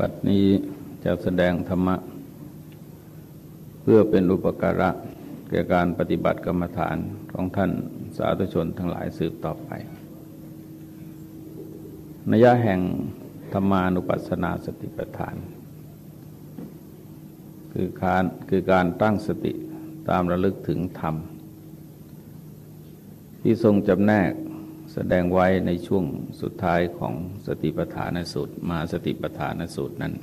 บัดนี้จะแสดงธรรมะ เพื่อเป็นอุปการะแก่การปฏิบัติกรรมฐานของท่านสาธุชนทั้งหลายสืบต่อไปนัยยะแห่งธรรมานุปัสสนาสติปัฏฐาน คือการคือการตั้งสติตามระลึกถึงธรรม ที่ทรงจำแนก แสดงไว้ในช่วงสุดท้ายของสติปัฏฐานสูตรมาสติปัฏฐานสูตรนั้น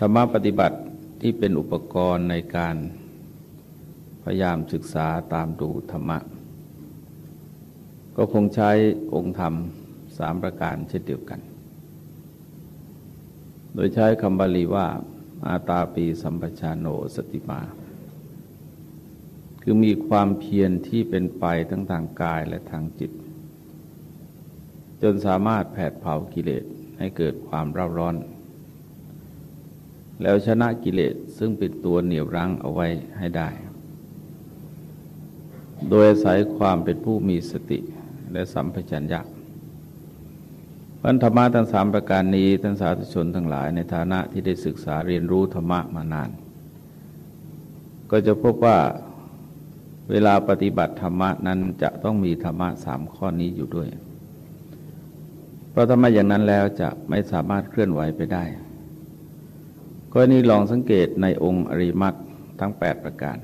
ธรรมปฏิบัติที่เป็นอุปกรณ์ในการพยายามศึกษาตามดูธรรมะ ก็คงใช้องค์ธรรมสามประการเช่นเดียวกัน โดยใช้คำบาลีว่าอาตาปีสัมปชาโนสติมา คือมีความเพียรที่เป็นไปทั้งทางกายและทางจิต จนสามารถแผดเผากิเลสให้เกิดความร้าร้อน แล้วชนะกิเลสซึ่งเป็นตัวเหนี่ยวรั้งเอาไว้ให้ได้ โดยอาศัยความเป็นผู้มีสติและสัมปชัญญะพันธรรมะทั้งสามประการนี้ท่านสาธุชนทั้งหลายในฐานะที่ได้ศึกษาเรียนรู้ธรรมะมานาน ก็จะพบว่า เวลาปฏิบัติธรรมะนั้นจะต้องมีธรรมะสามข้อนี้อยู่ด้วย เพราะธรรมะอย่างนั้นแล้วจะไม่สามารถเคลื่อนไหวไปได้ก็นี้ลองสังเกตในองค์อริมักทั้ง 8 ประการ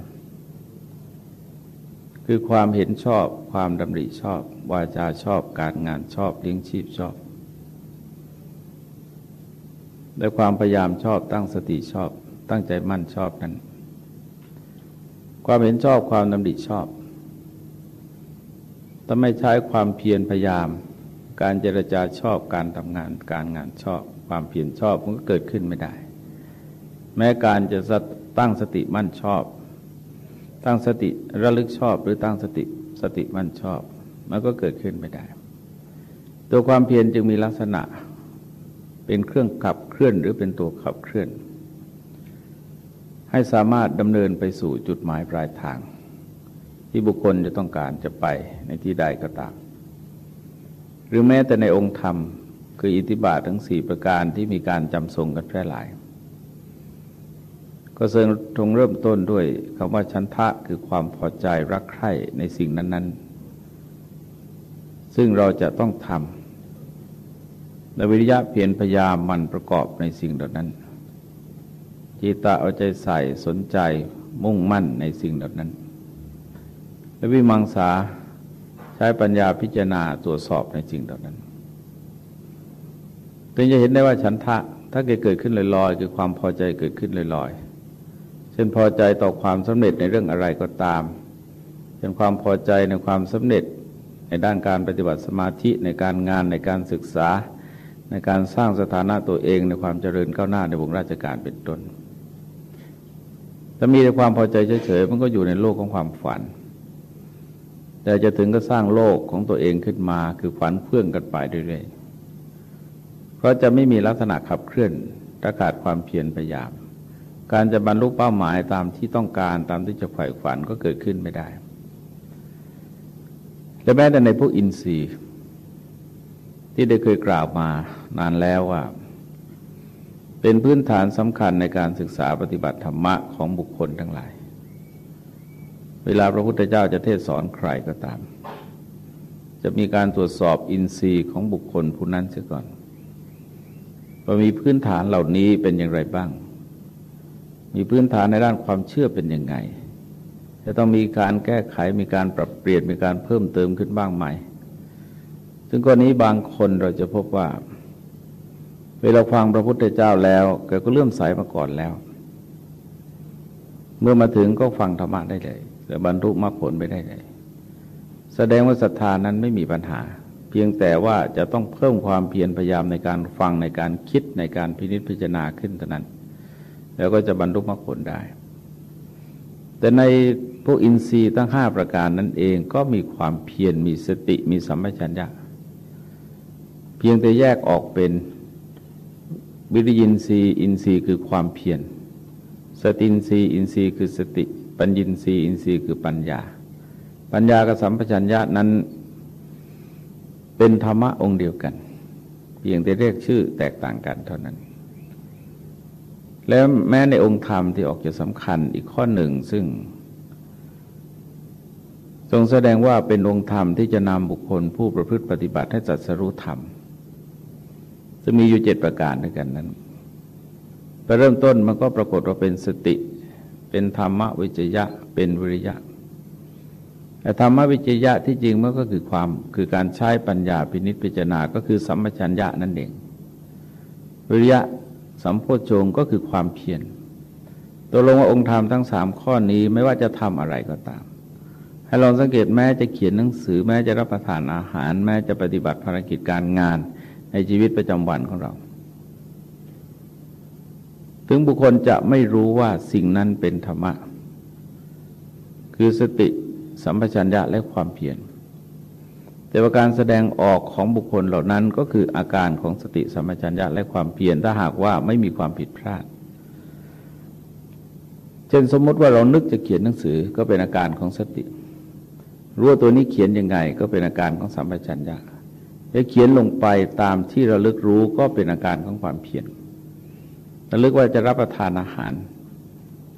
คือความเห็นชอบความดำริชอบ วาจาชอบการงานชอบเลี้ยงชีพชอบและความพยายามชอบตั้งสติชอบ ตั้งใจมั่นชอบนั้น ความเห็นชอบความดำริชอบถ้าไม่ใช้ความเพียรพยายาม การเจรจาชอบการทำงาน การงานชอบ ความเพียรชอบมันก็เกิดขึ้นไม่ได้ แม้การจะตั้งสติมั่นชอบ ตั้งสติระลึกชอบ หรือตั้งสติสติมั่นชอบ มันก็เกิดขึ้นไม่ได้ ตัวความเพียรจึงมีลักษณะเป็นเครื่องขับเคลื่อนหรือเป็นตัวขับเคลื่อน ให้สามารถดำเนินไปสู่จุดหมายปลายทาง ที่บุคคลจะต้องการจะไปในที่ใดก็ตาม หรือแม้แต่ในองค์ธรรม คืออิทธิบาททั้งสี่ประการที่มีการจำทรงกันแพร่หลาย ก็เสริมตรงเริ่มต้นด้วยคำว่าชันทะคือความพอใจรักใคร่ในสิ่งนั้น ๆ ซึ่งเราจะต้องทำและวิริยะเพียรพยายามมันประกอบในสิ่งเหล่านั้น จิตตาเอาใจใส่สนใจมุ่งมั่นในสิ่งเหล่านั้น และวิมังสาใช้ปัญญาพิจารณาตรวจสอบในสิ่งเหล่านั้นถึงจะเห็นได้ว่าฉันทะ ถ้าเกิดเกิดขึ้นลอยๆ คือความพอใจเกิดขึ้นลอยๆ เช่นพอใจต่อความสำเร็จในเรื่องอะไรก็ตามเช่นความพอใจในความสำเร็จในด้านการปฏิบัติสมาธิในการงานในการศึกษา ในการสร้างสถานะตัวเองในความเจริญก้าวหน้าในวงราชการเป็นต้น ถ้ามีแต่ความพอใจเฉยๆมันก็อยู่ในโลกของความฝัน แต่จะถึงก็สร้างโลกของตัวเองขึ้นมาคือฝันเพื่องกันไปเรื่อยๆ เพราะจะไม่มีลักษณะขับเคลื่อนถ้าขาดความเพียรพยายาม การจะบรรลุเป้าหมายตามที่ต้องการตามที่จะใฝ่ฝันก็เกิดขึ้นไม่ได้และแม้แต่ในพวกอินทรีย์ ที่ได้เคยกล่าวมานานแล้วว่า เป็นพื้นฐานสำคัญในการศึกษาปฏิบัติธรรมะของบุคคลทั้งหลาย เวลาพระพุทธเจ้าจะเทศสอนใครก็ตาม จะมีการตรวจสอบอินทรีย์ของบุคคลผู้นั้นเสียก่อนว่ามีพื้นฐานเหล่านี้เป็นอย่างไรบ้าง มีพื้นฐานในด้านความเชื่อเป็นยังไง จะต้องมีการแก้ไข มีการปรับเปลี่ยน มีการเพิ่มเติมขึ้นบ้างไหม ซึ่งกรณีบางคนเราจะพบว่า เวลาฟังพระพุทธเจ้าแล้วแกก็เลื่อมใสมาก่อนแล้ว เมื่อมาถึงก็ฟังธรรมะได้เลยแต่บรรลุมรรคผลไปได้เลย แสดงว่าศรัทธานั้นไม่มีปัญหา เพียงแต่ว่าจะต้องเพิ่มความเพียรพยายามในการฟังในการคิดในการพินิจพิจารณาขึ้นเท่านั้น แล้วก็จะบรรลุมรรคผลได้ แต่ในพวกอินทรีย์ตั้งห้าประการนั้นเองก็มีความเพียรมีสติมีสัมปชัญญะ เพียงแต่แยกออกเป็น วิริยินทรีย์อินทรีย์คือความเพียรสตินทรีย์อินทรีย์คือสติ ปัญญินทรีย์อินทรีย์คือปัญญา ปัญญากับสัมปชัญญะนั้น เป็นธรรมะองค์เดียวกัน เพียงแต่เรียกชื่อแตกต่างกันเท่านั้น แล้วแม้ในองค์ธรรมที่ออกจะสำคัญอีกข้อหนึ่งซึ่ง ทรงแสดงว่าเป็นองค์ธรรมที่จะนำบุคคลผู้ประพฤติปฏิบัติให้จัดสรู้ธรรม จะมีอยู่เจ็ดประการด้วยกันนั้นไปเริ่มต้นมันก็ปรากฏว่าเป็นสติ เป็นธรรมวิจยะ เป็นวิริยะแต่ธรรมวิจยะที่จริงมันก็คือความคือการใช้ปัญญาพินิจพิจารณาก็คือสัมปชัญญะนั่นเอง วิริยะสัมโพชงก็คือความเพียรตัวลงว่าองค์ธรรมทั้งสามข้อนี้ไม่ว่าจะทำอะไรก็ตาม ให้ลองสังเกตแม้จะเขียนหนังสือแม้จะรับประทานอาหาร แม้จะปฏิบัติภารกิจการงาน ในชีวิตประจำวันของเรา ถึงบุคคลจะไม่รู้ว่าสิ่งนั้นเป็นธรรมะ คือสติสัมปชัญญะและความเพียร แต่ว่าการแสดงออกของบุคคลเหล่านั้นก็คืออาการของสติสัมปชัญญะและความเพียรถ้าหากว่าไม่มีความผิดพลาด เช่นสมมติว่าเรานึกจะเขียนหนังสือก็เป็นอาการของสติรู้ว่าตัวนี้เขียนยังไง ก็เป็นอาการของสัมปชัญญะ จะเขียนลงไปตามที่เราลึกรู้ก็เป็นอาการของความเพียรระลึกว่าจะรับประทานอาหาร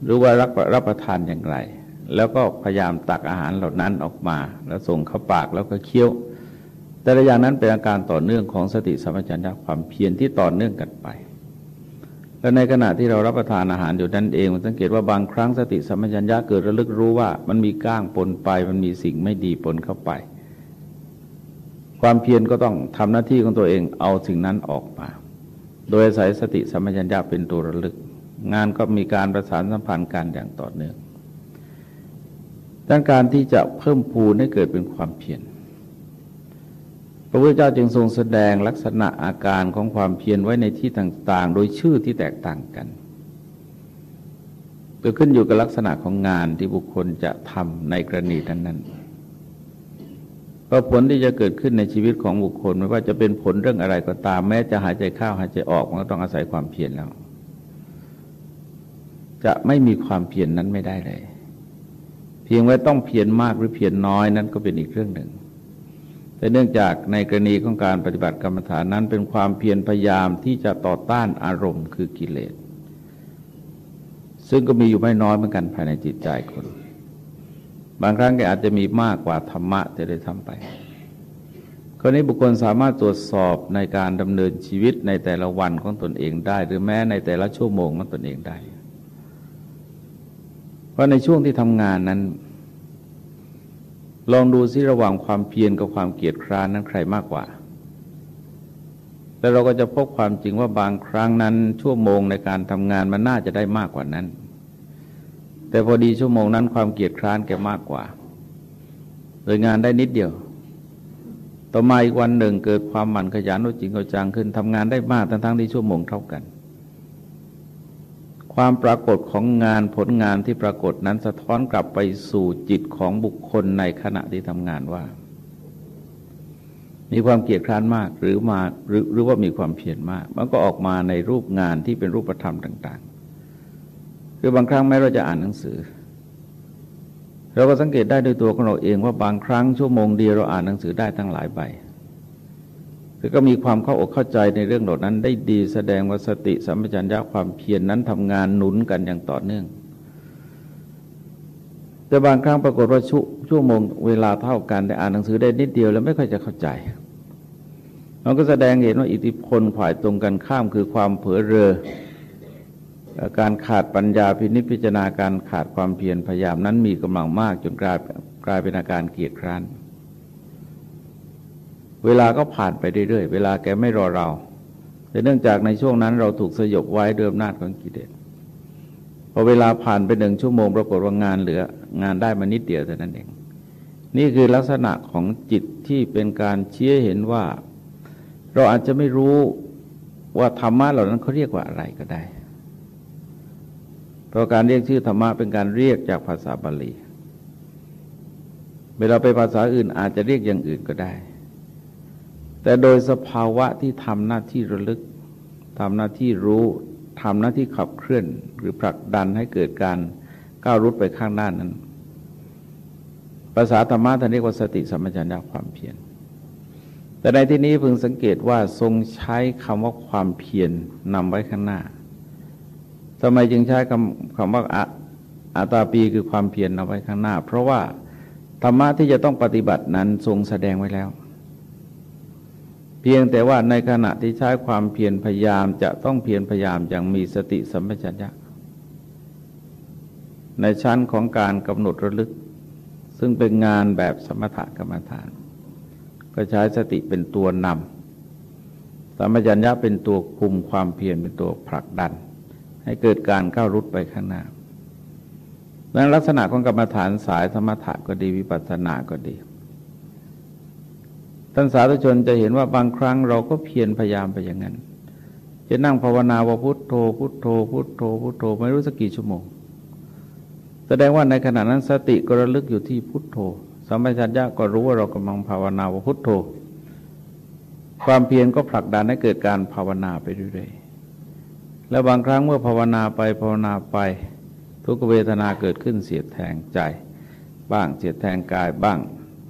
หรือว่ารับรับประทานอย่างไร แล้วก็พยายามตักอาหารเหล่านั้นออกมา แล้วส่งเข้าปากแล้วก็เคี้ยว แต่ละอย่างนั้นเป็นอาการต่อเนื่องของสติสัมปชัญญะความเพียรที่ต่อเนื่องกันไปและในขณะที่เรารับประทานอาหารอยู่นั่นเองมันสังเกตว่าบางครั้งสติสัมปชัญญะเกิดระลึกรู้ว่ามันมีก้างปนไป มันมีสิ่งไม่ดีปนเข้าไป ความเพียรก็ต้องทำหน้าที่ของตัวเองเอาสิ่งนั้นออกมา โดยอาศัยสติสัมปชัญญะเป็นตัวระลึก งานก็มีการประสานสัมพันธ์กันอย่างต่อเนื่องดังการที่จะเพิ่มพูนให้เกิดเป็นความเพียรพระพุทธเจ้าจึงทรงแสดงลักษณะอาการของความเพียรไว้ในที่ต่างๆ โดยชื่อที่แตกต่างกันเกิดขึ้นอยู่กับลักษณะของงานที่บุคคลจะทำในกรณีนั้นๆ เพราะผลที่จะเกิดขึ้นในชีวิตของบุคคลไม่ว่าจะเป็นผลเรื่องอะไรก็ตาม แม้จะหายใจเข้าหายใจออกมันก็ต้องอาศัยความเพียรแล้ว จะไม่มีความเพียรนนั้นไม่ได้เลย เพียงว่าต้องเพียรมากหรือเพียรน้อยนั้นก็เป็นอีกเรื่องหนึ่ง แต่เนื่องจากในกรณีของการปฏิบัติกรรมฐานนั้นเป็นความเพียรพยายามที่จะต่อต้านอารมณ์คือกิเลส ซึ่งก็มีอยู่ไม่น้อยเหมือนกันภายในจิตใจคน บางครั้งก็อาจจะมีมากกว่าธรรมะจะได้ทำไปคนนี้บุคคลสามารถตรวจสอบในการดำเนินชีวิตในแต่ละวันของตนเองได้ หรือแม้ในแต่ละชั่วโมงของตนเองได้ เพราะในช่วงที่ทำงานนั้น ลองดูซิระหว่างความเพียรกับความเกียจคร้านนั้นใครมากกว่าแต่เราก็จะพบความจริงว่าบางครั้งนั้นชั่วโมงในการทำงานมันน่าจะได้มากกว่านั้น แต่พอดีชั่วโมงนั้นความเกียดคร้านแกมากกว่า โดยงานได้นิดเดียว ต่อมาอีกวันหนึ่งเกิดความหมั่นขยันจริงเอาจังขึ้นทำงานได้มากทั้งทั้งที่ชั่วโมงเท่ากัน ความปรากฏของงานผลงานที่ปรากฏนั้นสะท้อนกลับไปสู่จิตของบุคคลในขณะที่ทำงานว่า มีความเกียดคร้านมากหรือมาหรือหรือว่ามีความเพียรมาก มันก็ออกมาในรูปงานที่เป็นรูปธรรมต่าง คือบางครั้งแม้เราจะอ่านหนังสือ เราก็สังเกตได้ด้วยตัวของเราเองว่าบางครั้งชั่วโมงเดียวเราอ่านหนังสือได้ทั้งหลายใบคือก็มีความเข้าอกเข้าใจในเรื่องเหล่านั้นได้ดีแสดงว่าสติสัมปชัญญะความเพียรนนั้นทำงานหนุนกันอย่างต่อเนื่อง แต่บางครั้งปรากฏว่าชชั่วโมงเวลาเท่ากันแต่อ่านหนังสือได้นิดเดียวแล้วไม่ค่อยจะเข้าใจมันก็แสดงเห็นว่าอิทธิพลฝ่ายตรงกันข้ามคือความเผลอเรอ การขาดปัญญาพินิจพิจารณาการขาดความเพียรพยายามนั้นมีกำลังมากจนกลายกลายเป็นอาการเกียดคร้าน เวลาก็ผ่านไปเรื่อยๆ เวลาแกไม่รอเรา แต่เนื่องจากในช่วงนั้นเราถูกสยบไว้เด้วยอำนาจของกิเลสพอเวลาผ่านไปหนึ่งชั่วโมงปรากฏว่างานเหลืองานได้มานิดเดียวแต่นั้นเอง นี่คือลักษณะของจิตที่เป็นการเชี้เห็นว่า เราอาจจะไม่รู้ว่าธรรมะเหล่านั้นเขาเรียกว่าอะไรก็ได้ เพราะการเรียกชื่อธรรมะเป็นการเรียกจากภาษาบาลี เวลาไปภาษาอื่นอาจจะเรียกอย่างอื่นก็ได้ แต่โดยสภาวะที่ทำหน้าที่ระลึกทำหน้าที่รู้ทำหน้าที่ขับเคลื่อน หรือผลักดันให้เกิดการก้าวรุดไปข้างหน้านั้น ภาษาธรรมะท่านเรียกว่าสติสัมปชัญญะความเพียรแต่ในที่นี้พึงสังเกตว่าทรงใช้คำว่าความเพียรนำไว้ข้างหน้า ทำไมจึงใช้คำคำว่าอาตาปีคือความเพียรนำไว้ข้างหน้า เพราะว่าธรรมะที่จะต้องปฏิบัตินั้นทรงแสดงไว้แล้ว เพียงแต่ว่าในขณะที่ใช้ความเพียรพยายามจะต้องเพียรพยายามอย่างมีสติสัมปชัญญะในชั้นของการกำหนดระลึก ซึ่งเป็นงานแบบสมถกรรมฐาน ก็ใช้สติเป็นตัวนำสัมปชัญญะเป็นตัวคุมความเพียรเป็นตัวผลักดัน ให้เกิดการก้าวรุดไปข้างหน้าดังลักษณะของกรรมฐานสายสมถะก็ดีวิปัสสนาก็ดี ท่านสาธุชนจะเห็นว่าบางครั้งเราก็เพียรพยายามไปอย่างนั้น จะนั่งภาวนาว่าพุทโธ พุทโธ พุทโธ พุทโธไม่รู้สักกี่ชั่วโมง แสดงว่าในขณะนั้นสติก็ระลึกอยู่ที่พุทโธสัมปชัญญะก็รู้ว่าเรากำลังภาวนาว่าพุทโธ ความเพียรก็ผลักดันให้เกิดการภาวนาไปเรื่อยๆ แล้วบางครั้งเมื่อภาวนาไปภาวนาไป ทุกเวทนาเกิดขึ้นเสียดแทงใจ บ้างเสียดแทงกายบ้าง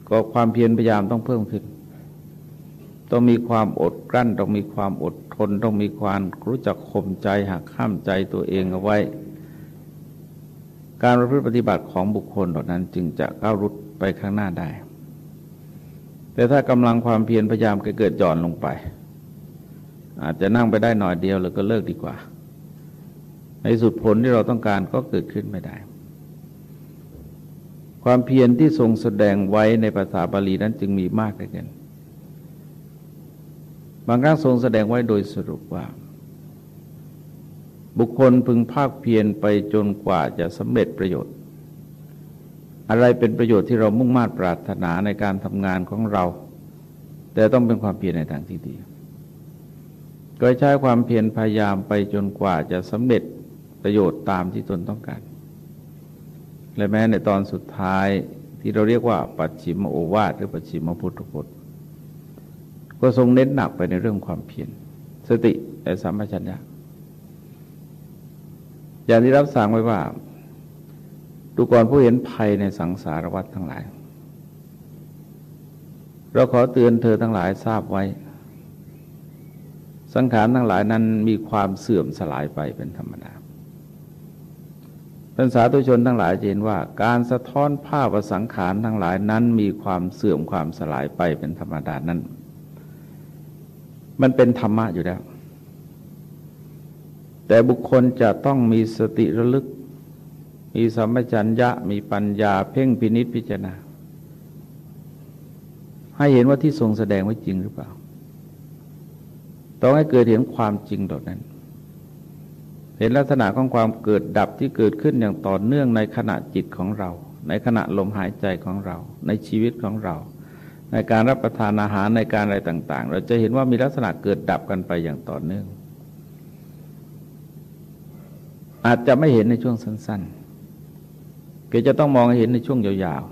ก็ความเพียรพยายามต้องเพิ่มขึ้น ต้องมีความอดกลั้นต้องมีความอดทนต้องมีความรู้จักข่มใจหักข้ามใจตัวเองเอาไว้ การประพฤติปฏิบัติของบุคคลเหล่านั้นจึงจะก้าวรุดไปข้างหน้าได้ แต่ถ้ากำลังความเพียรพยายามเกิดหย่อนลงไป อาจจะนั่งไปได้หน่อยเดียวแล้วก็เลิกดีกว่า ในสุดผลที่เราต้องการก็เกิดขึ้นไม่ได้ ความเพียรที่ทรงแสดงไว้ในภาษาบาลีนั้นจึงมีมากเลยกันบางครั้งทรงแสดงไว้โดยสรุปว่า บุคคลพึงภาคเพียรไปจนกว่าจะสำเร็จประโยชน์ อะไรเป็นประโยชน์ที่เรามุ่งมา่ปรารถนาในการทำงานของเรา แต่ต้องเป็นความเพียรในทางที่ดี ก็ใช้ความเพียรพยายามไปจนกว่าจะสำเร็จประโยชน์ตามที่ตนต้องการ และแม้ในตอนสุดท้ายที่เราเรียกว่า ปัจฉิมโอวาทหรือปัจฉิมพุทธพจน์ ก็ทรงเน้นหนักไปในเรื่องความเพียรสติและสัมปชัญญะอย่างที่รับสั่งไว้ว่า ดูก่อนผู้เห็นภัยในสังสารวัฏทั้งหลาย เราขอเตือนเธอทั้งหลายทราบไว้ สังขารทั้งหลายนั้นมีความเสื่อมสลายไปเป็นธรรมดาท่านสาธุชนทั้งหลายเห็นว่า การสะท้อนภาพสังขารทั้งหลายนั้นมีความเสื่อมความสลายไปเป็นธรรมดานั้น มันเป็นธรรมะอยู่แล้ว แต่บุคคลจะต้องมีสติระลึก มีสัมปชัญญะมีปัญญาเพ่งพินิษพิจารณา ให้เห็นว่าที่ทรงแสดงไว้จริงหรือเปล่า ต้องให้เกิดเห็นความจริงเหล่านั้น เห็นลักษณะของความเกิดดับที่เกิดขึ้นอย่างต่อเนื่องในขณะจิตของเรา ในขณะลมหายใจของเรา ในชีวิตของเรา ในการรับประทานอาหารในการอะไรต่าง ๆ เราจะเห็นว่ามีลักษณะเกิดดับกันไปอย่างต่อเนื่อง อาจจะไม่เห็นในช่วงสั้นๆก็จะต้องมองเห็นในช่วงยาว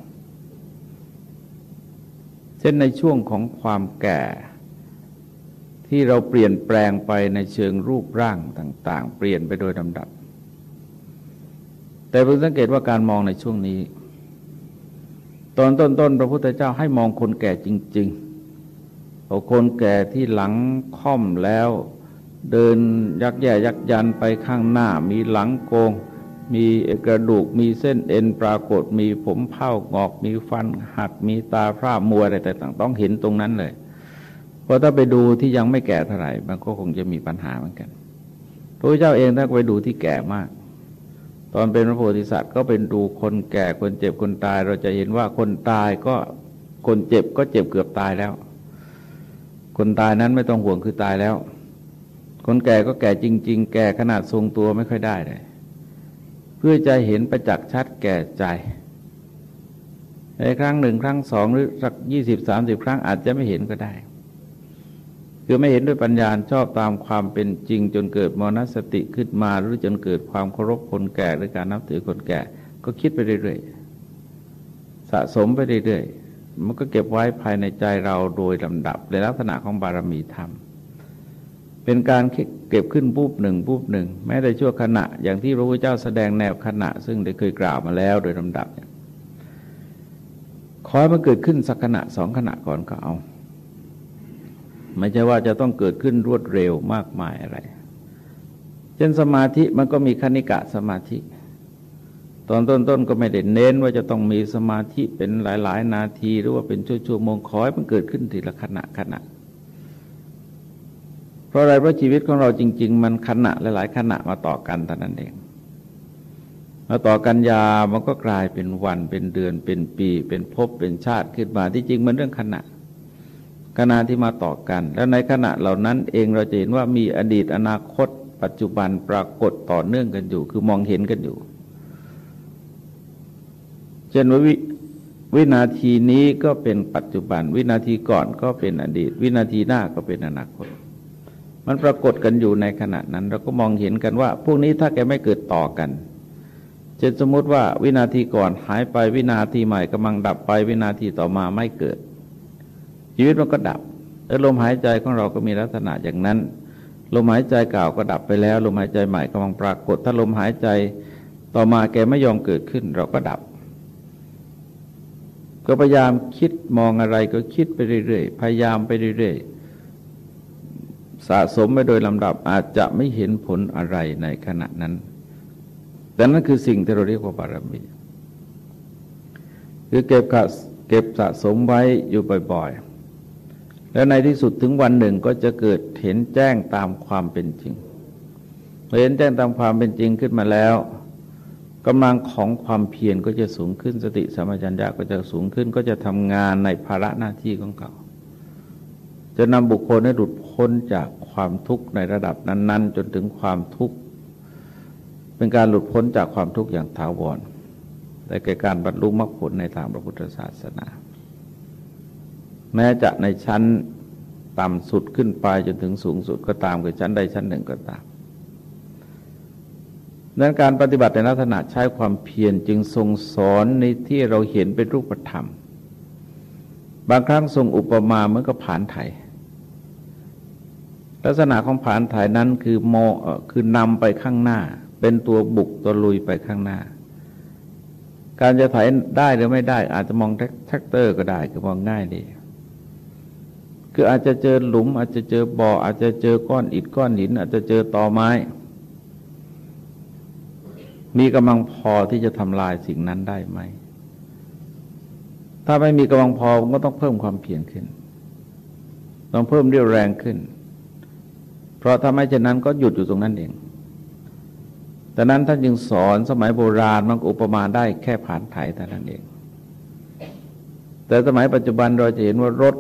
ๆ เช่นในช่วงของความแก่ ที่เราเปลี่ยนแปลงไปในเชิงรูปร่างต่าง ๆ เปลี่ยนไปโดยลำดับ แต่เพิ่งสังเกตว่าการมองในช่วงนี้ ตอนต้นๆพระพุทธเจ้าให้มองคนแก่จริงๆเอาคนแก่ที่หลังค่อมแล้ว เดินยักแย่ยักยันไปข้างหน้ามีหลังโกงมีกระดูกมีเส้นเอ็นปรากฏมีผมเผ้างอกมีฟันหักมีตาพร่ามัวอะไรแต่างต้องเห็นตรงนั้นเลย เพราะถ้าไปดูที่ยังไม่แก่เท่าไหร่มันก็คงจะมีปัญหาเหมือนกันพระพุทธเจ้าเองถ้าไปดูที่แก่มาก ตอนเป็นพระโพธิสัตว์ก็เป็นดูคนแก่คนเจ็บคนตาย เราจะเห็นว่าคนตายก็คนเจ็บก็เจ็บเกือบตายแล้ว คนตายนั้นไม่ต้องห่วงคือตายแล้ว คนแก่ก็แก่จริง ๆ แก่ขนาดทรงตัวไม่ค่อยได้เลยเพื่อจะเห็นประจักษ์ชัดแก่ใจในครั้งหนึ่งครั้งสองหรือสักยี่สิบสามสิบครั้งอาจจะไม่เห็นก็ได้ คือไม่เห็นด้วยปัญญาชอบตามความเป็นจริง จนเกิดมรณสติขึ้นมา หรือจนเกิดความเคารพคนแก่หรือการนับถือคนแก่ ก็คิดไปเรื่อยๆสะสมไปเรื่อยๆมันก็เก็บไว้ภายในใจเราโดยลำดับ ในลักษณะของบารมีธรรม เป็นการเก็บขึ้นปุ๊บหนึ่งปุ๊บหนึ่งแม้แต่ชั่วขณะอย่างที่พระพุทธเจ้าแสดงแนวขณะ ซึ่งได้เคยกล่าวมาแล้วโดยลำดับเนี่ยขอให้มันเกิดขึ้นสักขณะสองขณะก่อนก็เอา ไม่ใช่ว่าจะต้องเกิดขึ้นรวดเร็วมากมายอะไร เช่นสมาธิมันก็มีคณิกะสมาธิ ตอนต้นๆก็ไม่ได้เน้นว่าจะต้องมีสมาธิเป็นหลาย ๆ นาทีหรือว่าเป็นชั่วๆโมงคอยมันเกิดขึ้นทีละขณะขณะ เพราะอะไรเพราะชีวิตของเราจริง ๆ มันขณะหลาย ๆ ขณะมาต่อกันแต่นั้นเองมาต่อกันยามันก็กลายเป็นวันเป็นเดือนเป็นปี เป็นภพเป็นชาติขึ้นมาที่จริงมันเรื่องขณะ ขณะที่มาต่อกัน แล้วในขณะเหล่านั้นเองเราจะเห็นว่ามีอดีตอนาคต ปัจจุบันปรากฏต่อเนื่องกันอยู่ คือมองเห็นกันอยู่เช่นว่าวิวินาทีนี้ก็เป็นปัจจุบัน วินาทีก่อนก็เป็นอดีต วินาทีหน้าก็เป็นอนาคต มันปรากฏกันอยู่ในขณะนั้น เราก็มองเห็นกันว่า พวกนี้ถ้าแกไม่เกิดต่อกันเช่นสมมติว่าวินาทีก่อนหายไปวินาทีใหม่กำลังดับไปวินาทีต่อมาไม่เกิด ชีวิตมันก็ดับแล้วลมหายใจของเราก็มีลักษณะอย่างนั้น ลมหายใจเก่าก็ดับไปแล้ว ลมหายใจใหม่กำลังปรากฏ ถ้าลมหายใจต่อมาแกไม่ยอมเกิดขึ้น เราก็ดับ ก็พยายามคิดมองอะไรก็คิดไปเรื่อยๆพยายามไปเรื่อยๆสะสมไปโดยลำดับอาจจะไม่เห็นผลอะไรในขณะนั้นแต่นั่นคือสิ่งที่เราเรียกว่าบารมีคือเก็บเก็บสะสมไว้อยู่บ่อยๆ แล้วในที่สุดถึงวันหนึ่งก็จะเกิดเห็นแจ้งตามความเป็นจริงเห็นแจ้งตามความเป็นจริงขึ้นมาแล้วกำลังของความเพียรก็จะสูงขึ้นสติสมัจัญญาก็จะสูงขึ้น ก็จะทำงานในภาระหน้าที่ของเขา จะนำบุคคลให้หลุดพ้นจากความทุกข์ในระดับนั้น ๆ จนถึงความทุกข์ เป็นการหลุดพ้นจากความทุกข์อย่างถาวรแต่แก่การบรรลุมรรคผลในทางพระพุทธศาสนา แม้จะในชั้นต่ำสุดขึ้นไปจนถึงสูงสุดก็ตามคือชั้นใดชั้นหนึ่งก็ตามดังการปฏิบัติในลักษณะใช้ความเพียรจึงทรงสอนในที่เราเห็นเป็นรูปธรรม บางครั้งทรงอุปมาเหมือนกับผานไถลักษณะของผานไถนั้นคือโมคือนำไปข้างหน้า เป็นตัวบุกตัวลุยไปข้างหน้า การจะไถได้หรือไม่ได้อาจจะมองแทรกเตอร์ก็ได้คือมองง่ายดี คืออาจจะเจอหลุม อาจจะเจอบ่อ อาจจะเจอก้อนอิฐก้อนหิน อาจจะเจอตอไม้ มีกำลังพอที่จะทำลายสิ่งนั้นได้ไหม ถ้าไม่มีกำลังพอก็ต้องเพิ่มความเพียรขึ้น ต้องเพิ่มเรี่ยวแรงขึ้น เพราะถ้าไม่เช่นนั้นก็หยุดอยู่ตรงนั้นเอง แต่นั้นท่านจึงสอนสมัยโบราณมันอุปมาได้แค่ผ่านไถแต่นั้นเอง แต่สมัยปัจจุบันเราจะเห็นว่ารถ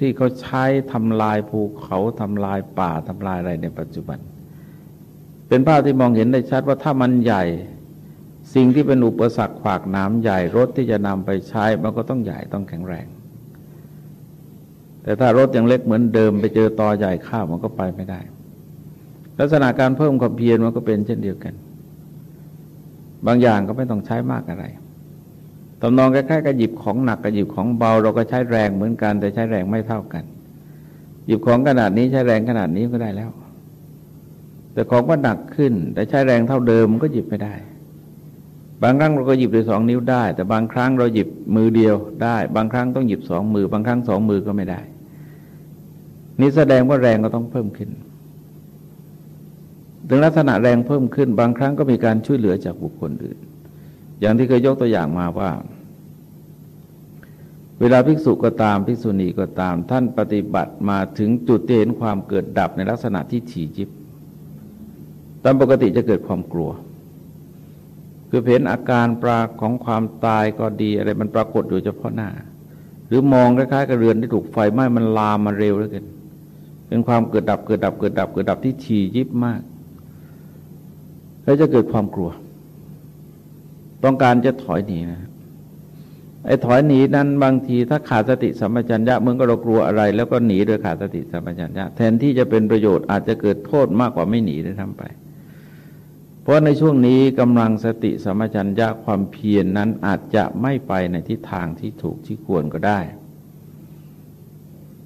ที่เขาใช้ทำลายภูเขาทำลายป่าทำลายอะไรในปัจจุบัน เป็นภาพที่มองเห็นได้ชัดว่าถ้ามันใหญ่ สิ่งที่เป็นอุปสรรคขวากน้ำใหญ่รถที่จะนำไปใช้มันก็ต้องใหญ่ต้องแข็งแรง แต่ถ้ารถยังเล็กเหมือนเดิมไปเจอตอใหญ่ข้าวมันก็ไปไม่ได้ ลักษณะการเพิ่มความเพียรมันก็เป็นเช่นเดียวกัน บางอย่างก็ไม่ต้องใช้มากอะไร ตำนองคล้ายๆกับหยิบของหนักกับหยิบของเบา เราก็ใช้แรงเหมือนกันแต่ใช้แรงไม่เท่ากัน หยิบของขนาดนี้ใช้แรงขนาดนี้ก็ได้แล้ว แต่ของก็หนักขึ้น แต่ใช้แรงเท่าเดิมก็หยิบไม่ได้ บางครั้งเราก็หยิบด้วยสองนิ้วได้ แต่บางครั้งเราหยิบมือเดียวได้ บางครั้งต้องหยิบสองมือ บางครั้งสองมือก็ไม่ได้ นี่แสดงว่าแรงก็ต้องเพิ่มขึ้นถึงลักษณะแรงเพิ่มขึ้น บางครั้งก็มีการช่วยเหลือจากบุคคลอื่น อย่างที่เคยยกตัวอย่างมาว่า เวลาภิกษุก็ตามภิกษุณีก็ตาม ท่านปฏิบัติมาถึงจุดที่เห็นความเกิดดับในลักษณะที่ถี่ยิบ ตามปกติจะเกิดความกลัว คือเห็นอาการปราของความตายก็ดีอะไรมันปรากฏอยู่เฉพาะหน้า หรือมองคล้ายๆกับเรือนที่ถูกไฟไหม้มันลามมาเร็วเหลือเกินเป็นความเกิดดับเกิดดับเกิดดับเกิดดับที่ถี่ยิบมาก แล้วจะเกิดความกลัว ต้องการจะถอยหนีนะไอ้ถอยหนีนั้นบางทีถ้าขาดสติสัมปชัญญะมึงก็เรากลัวอะไร แล้วก็หนีโดยขาดสติสัมปชัญญะแทนที่จะเป็นประโยชน์อาจจะเกิดโทษมากกว่าไม่หนีได้ทำไป เพราะในช่วงนี้กำลังสติสัมปชัญญะความเพียรนนั้นอาจจะไม่ไปในทิศทางที่ถูกที่ควรก็ได้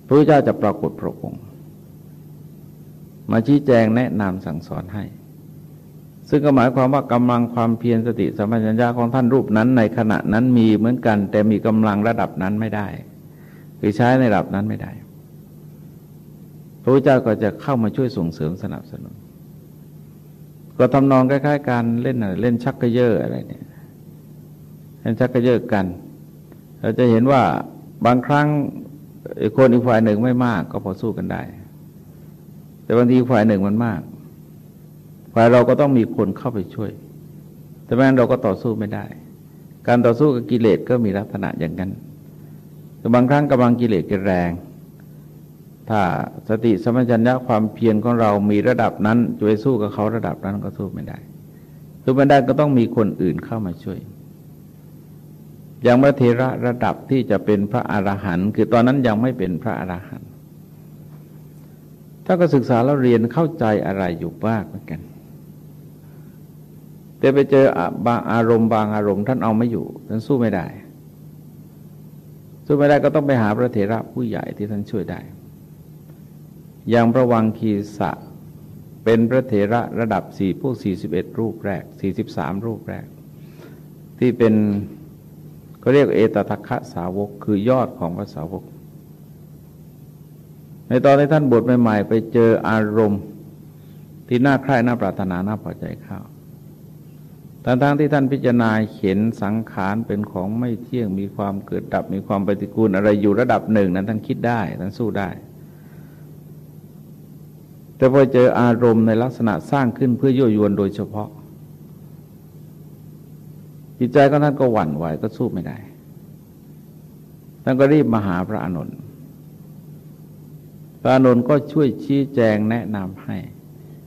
พระเจ้าจะปรากฏพระองค์มาชี้แจงแนะนำสั่งสอนให้ ซึ่งก็หมายความว่ากำลังความเพียรสติสัมปชัญญะของท่านรูปนั้น ในขณะนั้นมีเหมือนกัน แต่มีกำลังระดับนั้นไม่ได้คือใช้ในระดับนั้นไม่ได้ พระพุทธเจ้าก็จะเข้ามาช่วยส่งเสริมสนับสนุน ก็ทำนองคล้ายๆการเล่นเล่นชักกระเยอะอะไรเนี่ยเล่นชักกระเยอะกัน เราจะเห็นว่าบางครั้งคนอีกฝ่ายหนึ่งไม่มาก ก็พอสู้กันได้ แต่บางทีฝ่ายหนึ่งมันมาก ฝ่ายเราก็ต้องมีคนเข้าไปช่วย แต่แม้นเราก็ต่อสู้ไม่ได้ การต่อสู้กับกิเลสก็มีลักษณะอย่างนั้นแต่บางครั้งกำลังกิเลสแรง ถ้าสติสมัชัญญะความเพียรของเรามีระดับนั้นจะไปสู้กับเขาระดับนั้นก็สู้ไม่ได้สู้ไม่ได้ก็ต้องมีคนอื่นเข้ามาช่วยอย่างพระเทระระดับที่จะเป็นพระอรหันต์คือตอนนั้นยังไม่เป็นพระอรหันต์ถ้าก็ศึกษาแล้วเรียนเข้าใจอะไรอยู่บ้างเหมือนกัน แต่ไปเจอบางอารมณ์บางอารมณ์ท่านเอาไม่อยู่ท่านสู้ไม่ได้ สู้ไม่ได้ก็ต้องไปหาพระเถระผู้ใหญ่ที่ท่านช่วยได้ อย่างพระวังคีสะเป็นพระเถระระดับสี่พวกสี่สิบเอ็ดรูปแรกสี่สิบสามรูปแรก ที่เป็นก็เรียกเอตทัคคะสาวกคือยอดของพระสาวก ในตอนที่ท่านบวชใหม่ๆ ไปเจออารมณ์ที่น่าใคร่น่าปรารถนาน่าพอใจเข้า ทั้งทั้งที่ท่านพิจารณาเห็นสังขารเป็นของไม่เที่ยงมีความเกิดดับมีความปฏิกูลอะไรอยู่ระดับหนึ่งนั้นท่านคิดได้ท่านสู้ได้ แต่พอเจออารมณ์ในลักษณะสร้างขึ้นเพื่อยั่วยวนโดยเฉพาะ จิตใจของท่านก็หวั่นไหวก็สู้ไม่ได้ท่านก็รีบมาหาพระอานนท์พระอานนท์ก็ช่วยชี้แจงแนะนำให้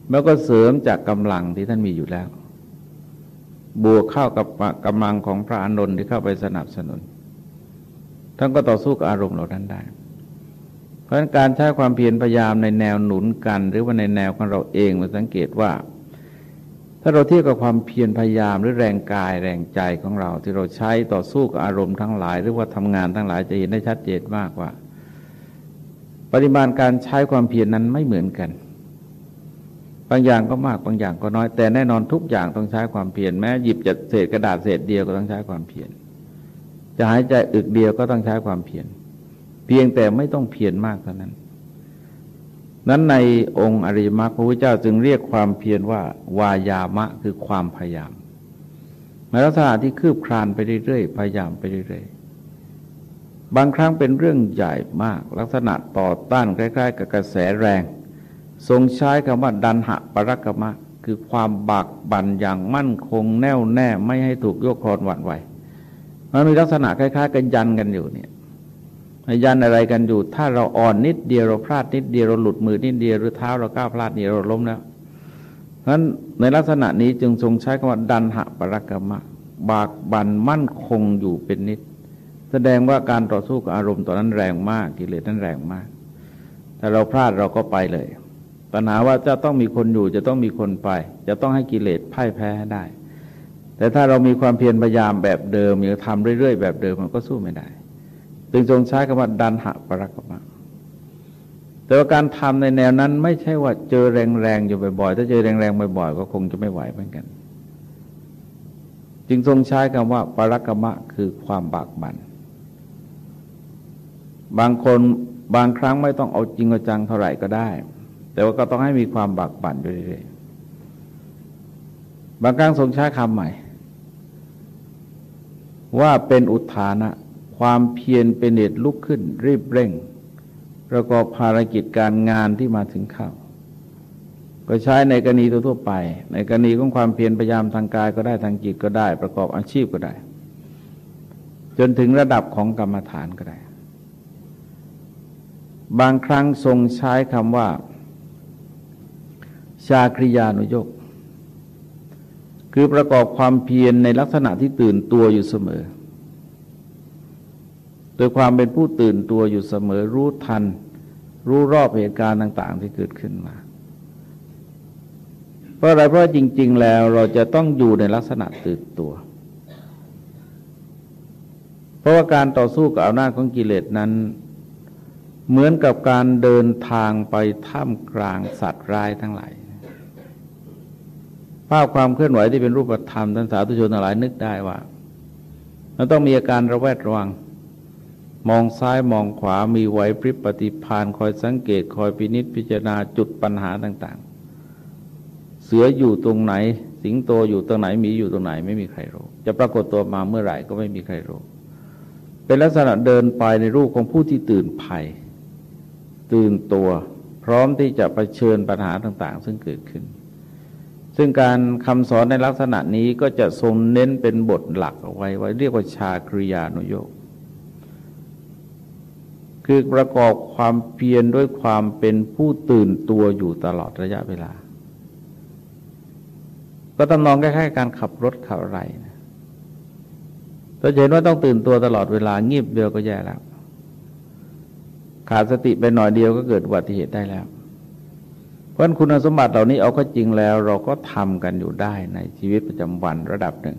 แล้วก็เสริมจากกำลังที่ท่านมีอยู่แล้ว บวกเข้ากับกำลังของพระอานนท์ที่เข้าไปสนับสนุนท่านก็ต่อสู้กับอารมณ์เหล่านั้นได้ เพราะฉะนั้นการใช้ความเพียรพยายามในแนวหนุนกัน หรือว่าในแนวของเราเองมาสังเกตว่า ถ้าเราเทียบกับความเพียรพยายามหรือแรงกายแรงใจของเรา ที่เราใช้ต่อสู้กับอารมณ์ทั้งหลาย หรือว่าทำงานทั้งหลายจะเห็นได้ชัดเจนมากว่า ปริมาณการใช้ความเพียรนนั้นไม่เหมือนกัน บางอย่างก็มากบางอย่างก็น้อย แต่แน่นอนทุกอย่างต้องใช้ความเพียรแม้หยิบจะเศษกระดาษเศษเดียวก็ต้องใช้ความเพียรจะหายใจอึกเดียวก็ต้องใช้ความเพียรเพียงแต่ไม่ต้องเพียรมากเท่านั้น นั้นในองค์อริยมรรคพระพุทธเจ้าจึงเรียกความเพียรว่าวายามะคือความพยายามในลักษณะที่คืบคลานไปเรื่อยๆพยายามไปเรื่อยๆบางครั้งเป็นเรื่องใหญ่มาก ลักษณะต่อต้านใกล้ายๆ กับกระแสแรง ทรงใช้คำว่าดันหะปรักมะ คือความบากบั่นอย่างมั่นคงแน่วแน่ไม่ให้ถูกโยกคลอนหวั่นไหวมันมีลักษณะคล้ายๆ กันยันกันอยู่เนี่ยยันอะไรกันอยู่ ถ้าเราอ่อนนิดเดียวเราพลาดนิดเดียวเราหลุดมือนิดเดียวหรือเท้าเราก้าวพลาดนี่เราล้มแล้วเพราะฉะนั้นในลักษณะนี้จึงทรงใช้คำว่าดันหะปรักมะ บากบั่นมั่นคงอยู่เป็นนิด แสดงว่าการต่อสู้กับอารมณ์ตอนนั้นแรงมากกิเลสนั้นแรงมาก แต่เราพลาดเราก็ไปเลย ปัญหาว่าจะต้องมีคนอยู่จะต้องมีคนไป จะต้องให้กิเลสพ่ายแพ้ได้ แต่ถ้าเรามีความเพียรพยายามแบบเดิมยังทำเรื่อยๆ แบบเดิมมันก็สู้ไม่ได้จึงทรงใช้คำว่าดันหะปรักมาแต่ว่าการทำในแนวนั้น ไม่ใช่ว่าเจอแรงๆอยู่บ่อยๆ ถ้าเจอแรงๆบ่อยๆ ก็คงจะไม่ไหวเหมือนกัน จึงทรงใช้คำว่าปรักมะคือความบากบัน่นบางคนบางครั้งไม่ต้องเอาจริงเอาจังเท่าไหร่ก็ได้ แต่ว่าก็ต้องให้มีความบากบั่นอยู่เรื่อยๆบางครั้งทรงใช้คำใหม่ ว่าเป็นอุทานะ ความเพียรเป็นเหตุลุกขึ้น รีบเร่ง ประกอบภารกิจการงานที่มาถึงข้าก็ใช้ในกรณีทั่วไป ในกรณีของความเพียรพยายามทางกายก็ได้ทางจิตก็ได้ ประกอบอาชีพก็ได้ จนถึงระดับของกรรมฐานก็ได้ บางครั้งทรงใช้คำว่า ชาคริยานุโยกคือประกอบความเพียรในลักษณะที่ตื่นตัวอยู่เสมอ โดยความเป็นผู้ตื่นตัวอยู่เสมอรู้ทัน รู้รอบเหตุการณ์ต่าง ๆ ที่เกิดขึ้นมา เพราะอะไรเพราะจริง ๆ แล้วเราจะต้องอยู่ในลักษณะตื่นตัว เพราะว่าการต่อสู้กับอำนาจของกิเลสนั้นเหมือนกับการเดินทางไปท่ามกลางสัตว์ร้ายทั้งหลาย ภาพความเคลื่อนไหวที่เป็นรูปธรรมท่านสาธุชนหลายนึกได้ว่าเราต้องมีอาการระแวดระวัง มองซ้ายมองขวามีไหวพริบปฏิพานคอยสังเกตคอยพินิษพิจารณาจุดปัญหาต่าง ๆ เสืออยู่ตรงไหน สิงโตอยู่ตรงไหนมีอยู่ตรงไหนไม่มีใครรู้จะปรากฏตัวมาเมื่อไหร่ก็ไม่มีใครรู้เป็นลักษณะเดินไปในรูปของผู้ที่ตื่นภัย ตื่นตัว พร้อมที่จะะเผชิญปัญหาต่าง ๆ ซึ่งเกิดขึ้น ซึ่งการคำสอนในลักษณะนี้ก็จะทรงเน้นเป็นบทหลักเอาไว้ไว้เรียกว่าชาคริยานุโยกคือประกอบความเพียรด้วยความเป็นผู้ตื่นตัวอยู่ตลอดระยะเวลา ก็ตำนองคล้ายๆการขับรถขับอะไรนะเราเห็นว่าต้องตื่นตัวตลอดเวลาเงียบเดียวก็แย่แล้ว ขาดสติไปหน่อยเดียวก็เกิดอุบัติเหตุได้แล้ว เพราะคุณสมบัติเหล่านี้เอาก็จริงแล้ว เราก็ทำกันอยู่ได้ในชีวิตประจำวันระดับหนึ่ง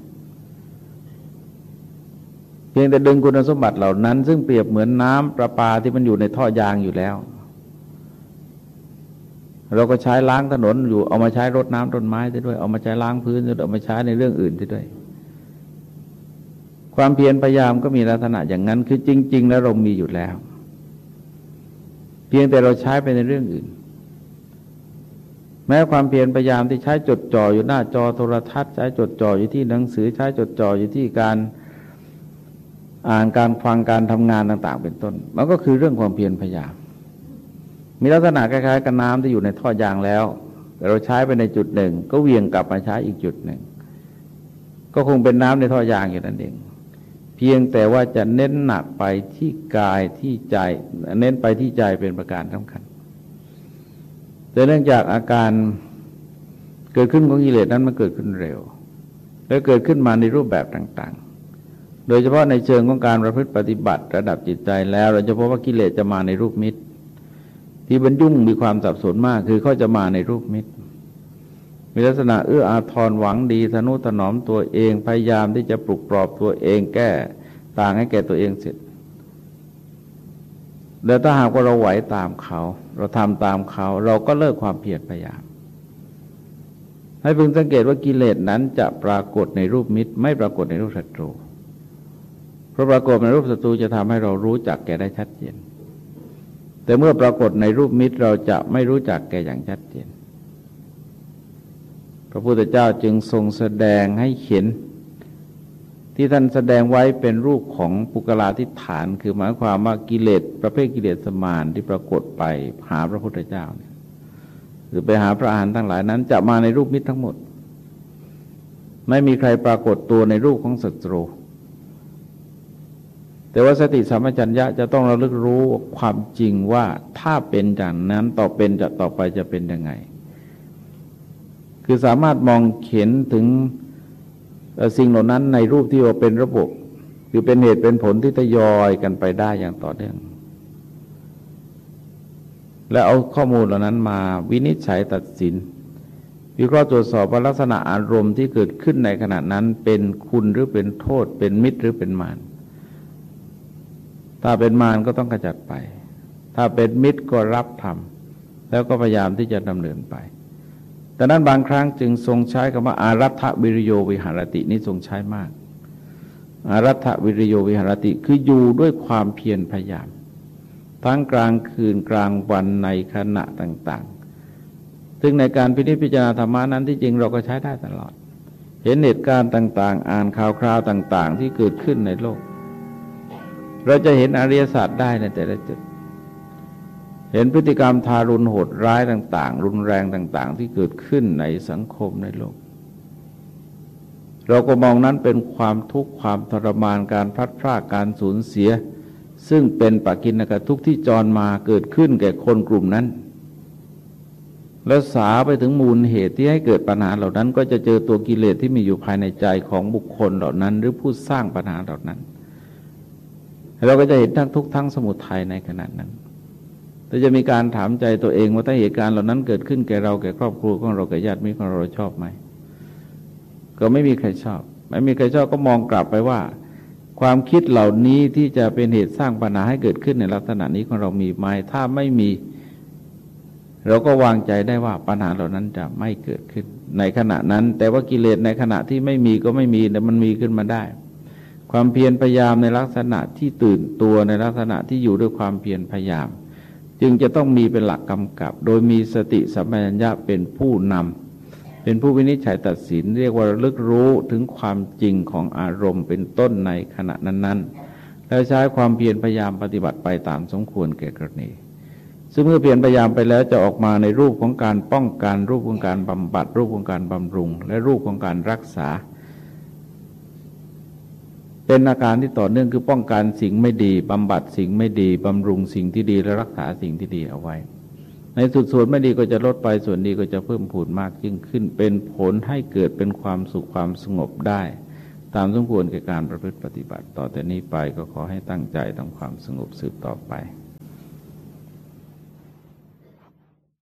เพียงแต่ดึงคุณสมบัติเหล่านั้น ซึ่งเปรียบเหมือนน้ำประปาที่มันอยู่ในท่อยางอยู่แล้ว เราก็ใช้ล้างถนนอยู่เอามาใช้รดน้ำต้นไม้ได้ด้วย เอามาใช้ล้างพื้นด้วยเอามาใช้ในเรื่องอื่นได้ด้วย ความเพียรพยายามก็มีลักษณะอย่างนั้นคือจริง ๆ แล้วเรามีอยู่แล้ว เพียงแต่เราใช้ไปในเรื่องอื่น แม้ความเพียรพยายามที่ใช้จดจ่ออยู่หน้าจอโทรทัศน์ ใช้จดจ่ออยู่ที่หนังสือใช้จดจ่ออยู่ที่การอ่านการฟังการทำงานต่าง ๆ เป็นต้น มันก็คือเรื่องความเพียรพยายาม มีลักษณะคล้ายๆกับน้ำที่อยู่ในท่อยางแล้วเราใช้ไปในจุดหนึ่ง ก็เวียงกลับมาใช้อีกจุดหนึ่ง ก็คงเป็นน้ำในท่อยางอยู่นั่นเอง เพียงแต่ว่าจะเน้นหนักไปที่กายที่ใจ เน้นไปที่ใจเป็นประการสำคัญ แต่เนื่องจากอาการเกิดขึ้นของกิเลสนั้นมันเกิดขึ้นเร็ว และเกิดขึ้นมาในรูปแบบต่าง ๆ โดยเฉพาะในเชิงของการประพฤติปฏิบัติระดับจิตใจแล้วเราจะพบว่ากิเลสจะมาในรูปมิตร ที่บรรยุ่งมีความสับสนมากคือเขาจะมาในรูปมิตร มีลักษณะเอื้ออาทรหวังดีทนุถนอมตัวเองพยายามที่จะปลุกปลอบตัวเองแก้ต่างให้แก่ตัวเองเสร็จ แต่ถ้าหากว่าเราไหวตามเขา เราทำตามเขา เราก็เลิกความเพียรพยายาม ให้พึงสังเกตว่ากิเลสนั้นจะปรากฏในรูปมิตร ไม่ปรากฏในรูปศัตรู เพราะปรากฏในรูปศัตรูจะทำให้เรารู้จักแกได้ชัดเจน แต่เมื่อปรากฏในรูปมิตรเราจะไม่รู้จักแกอย่างชัดเจน พระพุทธเจ้าจึงทรงแสดงให้เห็น ที่ท่านแสดงไว้เป็นรูปของปุกลาธิฐาน คือหมายความว่ากิเลสประเภทกิเลสสมานที่ปรากฏไปหาพระพุทธเจ้าเนี่ยหรือไปหาพระอาหารทั้งหลายนั้น จะมาในรูปมิตรทั้งหมด ไม่มีใครปรากฏตัวในรูปของศัตรู แต่ว่าสติสัมปชัญญะจะต้องระลึกรู้ความจริงว่าถ้าเป็นอย่างนั้นต่อเป็นจะต่อไปจะเป็นยังไง คือสามารถมองเห็นถึง สิ่งเหล่านั้นในรูปที่ว่าเป็นระบบคือเป็นเหตุเป็นผลที่ทยอยกันไปได้อย่างต่อเนื่อง และเอาข้อมูลเหล่านั้นมาวินิจฉัยตัดสิน วิเคราะห์ตรวจสอบว่าลักษณะอารมณ์ที่เกิดขึ้นในขณะนั้นเป็นคุณหรือเป็นโทษ เป็นมิตรหรือเป็นมารถ้าเป็นมารก็ต้องกระจัดไป ถ้าเป็นมิตรก็รับทำแล้วก็พยายามที่จะดำเนินไป แต่นั้นบางครั้งจึงทรงใช้คำว่าอารัฐวิริโยวิหารตินี้ทรงใช้มาก อารัฐวิริโยวิหารติคืออยู่ด้วยความเพียรพยายาม ทั้งกลางคืนกลางวันในขณะต่างๆ ซึ่งในการพิจิจารณาธรรมานั้นที่จริงเราก็ใช้ได้ตลอด เห็นเหตุการณ์ต่างๆ อ่านข่าวคราวต่าง ๆ ที่เกิดขึ้นในโลก เราจะเห็นอริยศาสตร์ได้ในแต่ละจุด เห็นพฤติกรรมทารุณโหดร้ายต่าง ๆ รุนแรงต่าง ๆ ที่เกิดขึ้นในสังคมในโลก เราก็มองนั้นเป็นความทุกข์ความทรมานการพลัดพรากการสูญเสีย ซึ่งเป็นปักินกทุกข์ที่จรมาเกิดขึ้นแก่คนกลุ่มนั้น และสาไปถึงมูลเหตุที่ให้เกิดปัญหาเหล่านั้น ก็จะเจอตัวกิเลสที่มีอยู่ภายในใจของบุคคลเหล่านั้น หรือผู้สร้างปัญหาเหล่านั้น เราก็จะเห็นทั้งทุกข์ทั้งสมุทัยในขณะนั้น แต่จะมีการถามใจตัวเองว่าถ้าเหตุการณ์เหล่านั้นเกิดขึ้นแก่เราแก่ครอบครัวของเราแก่ญาติมิตรของเราชอบไหมก็ไม่มีใครชอบ ไม่มีใครชอบก็มองกลับไปว่า ความคิดเหล่านี้ที่จะเป็นเหตุสร้างปัญหาให้เกิดขึ้นในลักษณะนี้ของเรามีไหมถ้าไม่มี เราก็วางใจได้ว่าปัญหาเหล่านั้นจะไม่เกิดขึ้น ในขณะนั้น แต่ว่ากิเลสในขณะที่ไม่มีก็ไม่มีแต่มันมีขึ้นมาได้ ความเพียรพยายามในลักษณะที่ตื่นตัวในลักษณะที่อยู่ด้วยความเพียรพยายาม จึงจะต้องมีเป็นหลักกำกับ โดยมีสติสัมปชัญญะเป็นผู้นำเป็นผู้วินิจฉัยตัดสิน เรียกว่าลึกรู้ถึงความจริงของอารมณ์เป็นต้นในขณะนั้นๆ แล้วใช้ความเพียรพยายามปฏิบัติไปตามสมควรแก่กรณีซึ่งเมื่อเพียรพยายามไปแล้วจะออกมาในรูปของการป้องกันรูปของการบำบัด รูปของการบำรุง และรูปของการรักษา เป็นอาการที่ต่อเนื่องคือป้องกันสิ่งไม่ดีบำบัดสิ่งไม่ดีบำรุงสิ่งที่ดีและรักษาสิ่งที่ดีเอาไว้ ในสุดส่วนไม่ดีก็จะลดไปส่วนดีก็จะเพิ่มพูนมากยิ่งขึ้น เป็นผลให้เกิดเป็นความสุขความสงบได้ ตามสมควรแก่การประพฤติปฏิบัติ ต่อแต่นี้ไปก็ขอให้ตั้งใจทำความสงบสืบต่อไป